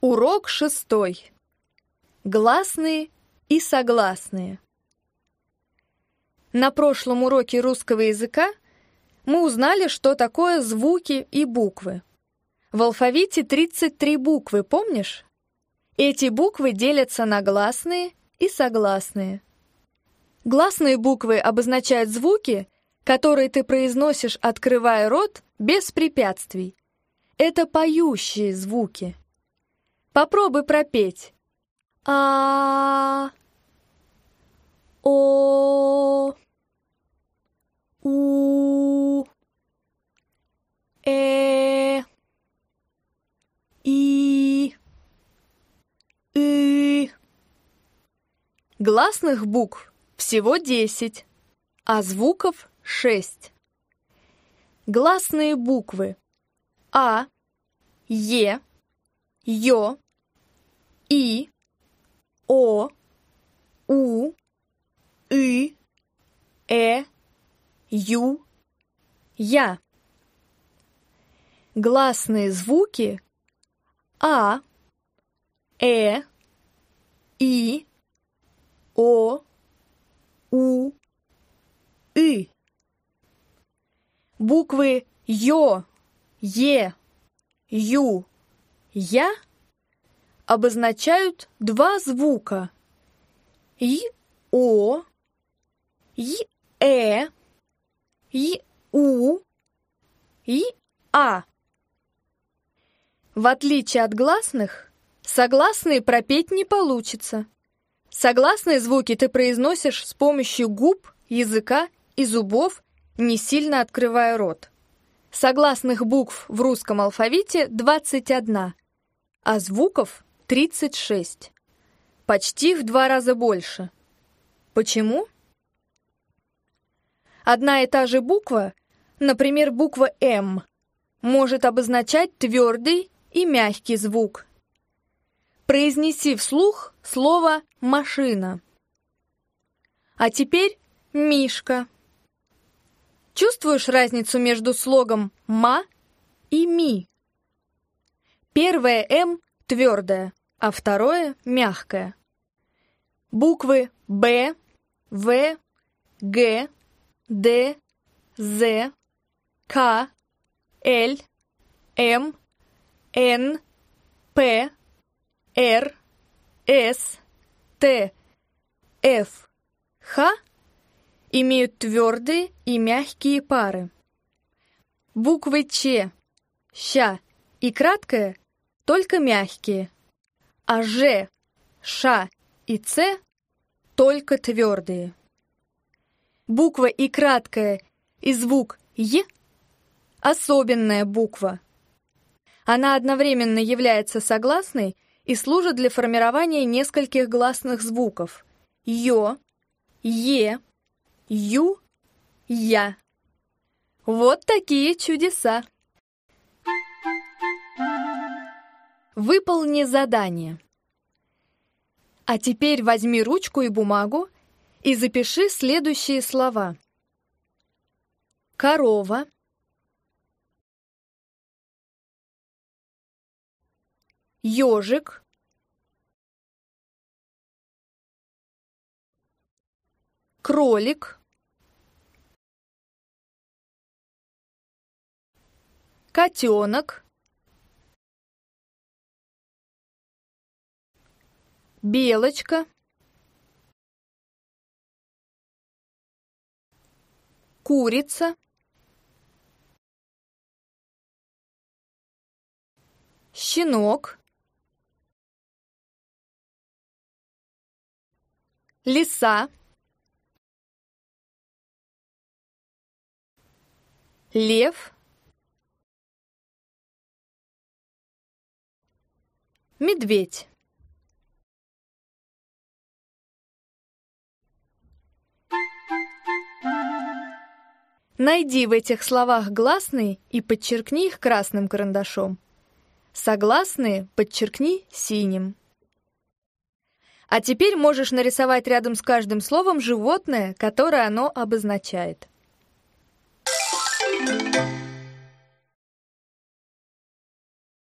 Урок шестой. Гласные и согласные. На прошлом уроке русского языка мы узнали, что такое звуки и буквы. В алфавите 33 буквы, помнишь? Эти буквы делятся на гласные и согласные. Гласные буквы обозначают звуки, которые ты произносишь, открывая рот, без препятствий. Это поющие звуки. Попробуй пропеть. А, О, У, Э, И, И. Гласных букв всего десять, а звуков шесть. Гласные буквы А, Е, Ё, И, О, У, И, Э, Ю, Я. Гласные звуки А, Э, И, О, У, И. Буквы Ё, Е, Ю, Я обозначают два звука И, О, И, Э, И, У, И, А. В отличие от гласных, согласные пропеть не получится. Согласные звуки ты произносишь с помощью губ, языка и зубов, не сильно открывая рот. Согласных букв в русском алфавите 21, а звуков 36. Почти в два раза больше. Почему? Одна и та же буква, например, буква «М», может обозначать твердый и мягкий звук. Произнеси вслух слово «машина». А теперь «мишка». Чувствуешь разницу между слогом «ма» и «ми»? Первое «м» твердое, а второе мягкое. Буквы «б», «в», «г», «д», «з», «к», «л», «м», «н», «п», «р», «с», «т», «ф», «х» имеют твердые и мягкие пары. Буквы Ч, Щ и краткое только мягкие, а Ж, Ш и Ц только твердые. Буква и краткое и звук Е – особенная буква. Она одновременно является согласной и служит для формирования нескольких гласных звуков – Ё, Е, Ю, Я. Вот такие чудеса. Выполни задание. А теперь возьми ручку и бумагу и запиши следующие слова. Корова. Ёжик. Кролик. котенок, белочка, курица, щенок, лиса, лев, Медведь. Найди в этих словах гласные и подчеркни их красным карандашом. Согласные подчеркни синим. А теперь можешь нарисовать рядом с каждым словом животное, которое оно обозначает. Thank you.